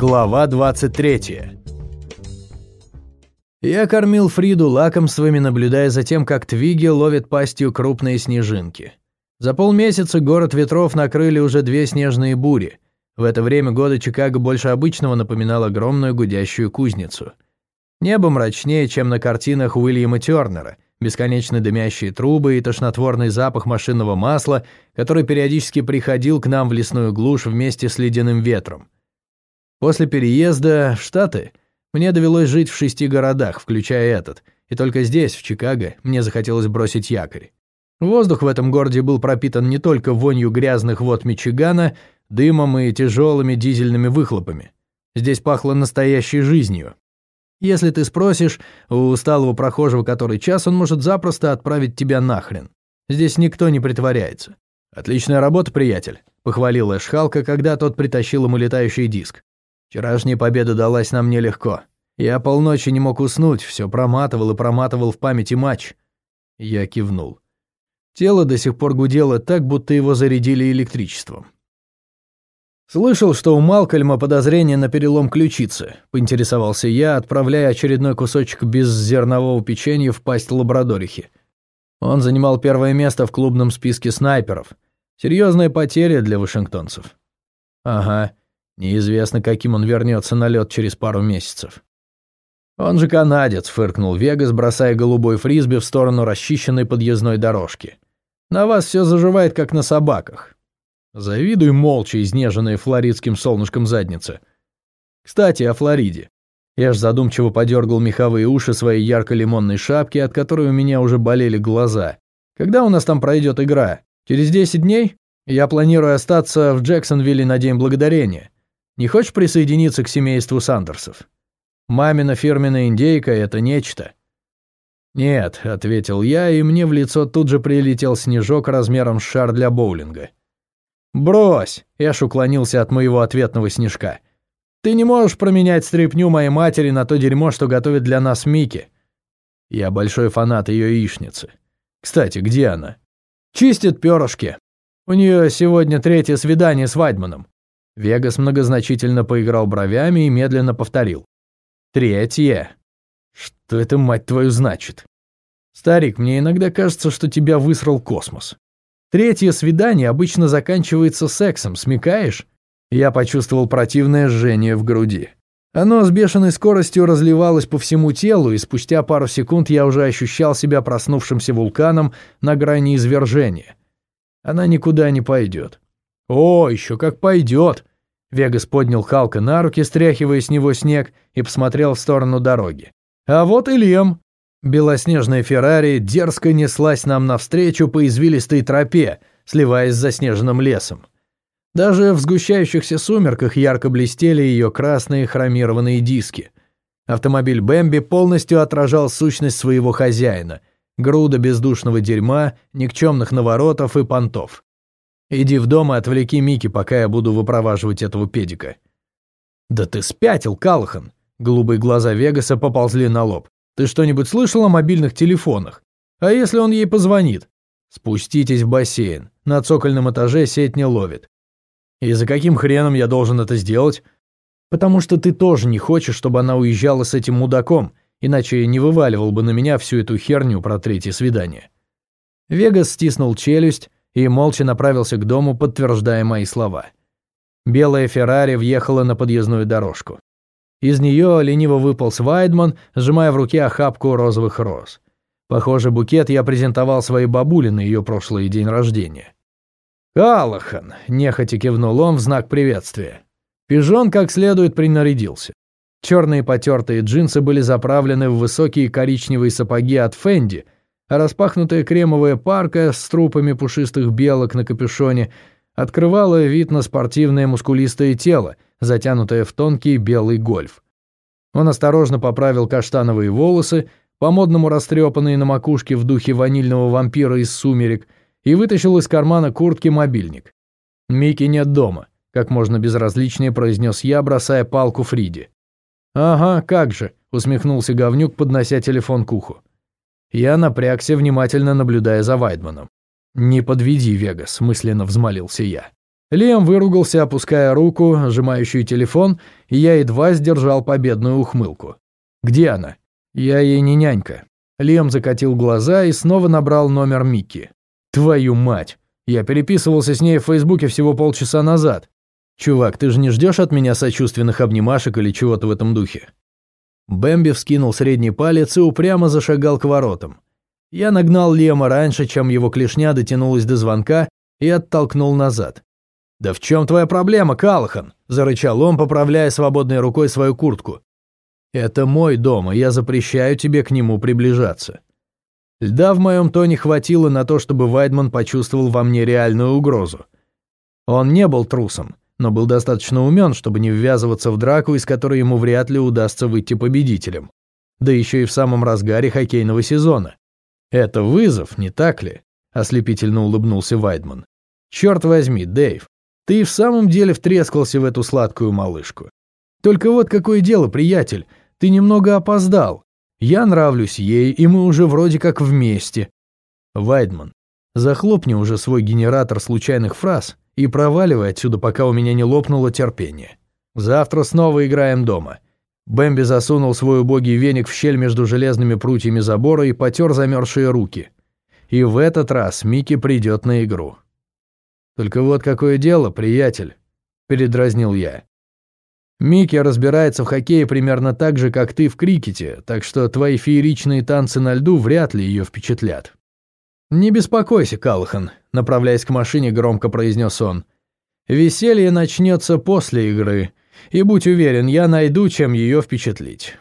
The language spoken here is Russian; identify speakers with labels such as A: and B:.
A: Глава 23. Я кормил Фриду лакомствами, наблюдая за тем, как Твиги ловит пастью крупные снежинки. За полмесяца город ветров накрыли уже две снежные бури. В это время года Чикаго больше обычного напоминал огромную гудящую кузницу. Небо мрачнее, чем на картинах Уильяма Тернера, бесконечно дымящие трубы и тошнотворный запах машинного масла, который периодически приходил к нам в лесную глушь вместе с ледяным ветром. После переезда в Штаты мне довелось жить в шести городах, включая этот, и только здесь, в Чикаго, мне захотелось бросить якорь. Воздух в этом городе был пропитан не только вонью грязных вод Мичигана, дымом и тяжелыми дизельными выхлопами. Здесь пахло настоящей жизнью. Если ты спросишь у усталого прохожего, который час, он может запросто отправить тебя нахрен. Здесь никто не притворяется. «Отличная работа, приятель», — похвалил Эшхалка, когда тот притащил ему летающий диск. Вчерашняя победа далась нам нелегко. Я полночи не мог уснуть, все проматывал и проматывал в памяти матч. Я кивнул. Тело до сих пор гудело так, будто его зарядили электричеством. «Слышал, что у Малкольма подозрение на перелом ключицы», — поинтересовался я, отправляя очередной кусочек беззернового печенья в пасть лабрадорихи. Он занимал первое место в клубном списке снайперов. Серьезная потеря для вашингтонцев. «Ага. Неизвестно, каким он вернется на лед через пару месяцев. Он же канадец, фыркнул Вегас, бросая голубой фрисби в сторону расчищенной подъездной дорожки. На вас все заживает, как на собаках. Завидуй молча изнеженной флоридским солнышком задницы. Кстати, о Флориде. Я ж задумчиво подергал меховые уши своей ярко-лимонной шапки, от которой у меня уже болели глаза. Когда у нас там пройдет игра? Через 10 дней? Я планирую остаться в Джексонвилле на День Благодарения. Не хочешь присоединиться к семейству Сандерсов? Мамина фирменная индейка — это нечто». «Нет», — ответил я, и мне в лицо тут же прилетел снежок размером с шар для боулинга. «Брось!» — Эш уклонился от моего ответного снежка. «Ты не можешь променять стряпню моей матери на то дерьмо, что готовит для нас Микки». Я большой фанат ее яичницы. Кстати, где она? Чистит перышки. У нее сегодня третье свидание с Вайдманом. Вегас многозначительно поиграл бровями и медленно повторил. «Третье. Что это, мать твою, значит?» «Старик, мне иногда кажется, что тебя высрал космос. Третье свидание обычно заканчивается сексом, смекаешь?» Я почувствовал противное жжение в груди. Оно с бешеной скоростью разливалось по всему телу, и спустя пару секунд я уже ощущал себя проснувшимся вулканом на грани извержения. Она никуда не пойдет. О, еще как пойдет! Вегас поднял Халка на руки, стряхивая с него снег, и посмотрел в сторону дороги. «А вот и Лем!» Белоснежная Феррари дерзко неслась нам навстречу по извилистой тропе, сливаясь с заснеженным лесом. Даже в сгущающихся сумерках ярко блестели ее красные хромированные диски. Автомобиль Бэмби полностью отражал сущность своего хозяина – груда бездушного дерьма, никчемных наворотов и понтов. Иди в дом и отвлеки Мики, пока я буду выпроваживать этого педика». «Да ты спятил, Калахан!» Голубые глаза Вегаса поползли на лоб. «Ты что-нибудь слышал о мобильных телефонах? А если он ей позвонит?» «Спуститесь в бассейн. На цокольном этаже сеть не ловит». «И за каким хреном я должен это сделать?» «Потому что ты тоже не хочешь, чтобы она уезжала с этим мудаком, иначе не вываливал бы на меня всю эту херню про третье свидание». Вегас стиснул челюсть, и молча направился к дому, подтверждая мои слова. Белая Феррари въехала на подъездную дорожку. Из нее лениво выпал Свайдман, сжимая в руке охапку розовых роз. Похоже, букет я презентовал своей бабуле на ее прошлый день рождения. «Калахан!» – нехотя кивнул он в знак приветствия. Пижон как следует принарядился. Черные потертые джинсы были заправлены в высокие коричневые сапоги от Фенди – распахнутая кремовая парка с трупами пушистых белок на капюшоне открывала вид на спортивное мускулистое тело, затянутое в тонкий белый гольф. Он осторожно поправил каштановые волосы, по-модному растрепанные на макушке в духе ванильного вампира из сумерек, и вытащил из кармана куртки мобильник. «Микки нет дома», — как можно безразличнее произнес я, бросая палку Фриде. «Ага, как же», — усмехнулся говнюк, поднося телефон к уху. Я напрягся, внимательно наблюдая за Вайдманом. «Не подведи, Вегас», — мысленно взмолился я. Лиам выругался, опуская руку, сжимающую телефон, и я едва сдержал победную ухмылку. «Где она?» «Я ей не нянька». Лиам закатил глаза и снова набрал номер Микки. «Твою мать! Я переписывался с ней в Фейсбуке всего полчаса назад. Чувак, ты же не ждешь от меня сочувственных обнимашек или чего-то в этом духе?» Бэмби вскинул средний палец и упрямо зашагал к воротам. Я нагнал Лема раньше, чем его клешня дотянулась до звонка, и оттолкнул назад. «Да в чем твоя проблема, Калахан?» – зарычал он, поправляя свободной рукой свою куртку. «Это мой дом, и я запрещаю тебе к нему приближаться». Льда в моем тоне хватило на то, чтобы Вайдман почувствовал во мне реальную угрозу. Он не был трусом, но был достаточно умен, чтобы не ввязываться в драку, из которой ему вряд ли удастся выйти победителем. Да еще и в самом разгаре хоккейного сезона. Это вызов, не так ли? Ослепительно улыбнулся Вайдман. Черт возьми, Дэйв, ты и в самом деле втрескался в эту сладкую малышку. Только вот какое дело, приятель, ты немного опоздал. Я нравлюсь ей, и мы уже вроде как вместе. Вайдман, захлопни уже свой генератор случайных фраз и проваливай отсюда, пока у меня не лопнуло терпение. Завтра снова играем дома». Бэмби засунул свой убогий веник в щель между железными прутьями забора и потер замерзшие руки. И в этот раз Микки придет на игру. «Только вот какое дело, приятель», — передразнил я. «Микки разбирается в хоккее примерно так же, как ты в крикете, так что твои фееричные танцы на льду вряд ли ее впечатлят». «Не беспокойся, Калхан», — направляясь к машине, громко произнес он. «Веселье начнется после игры, и будь уверен, я найду, чем ее впечатлить».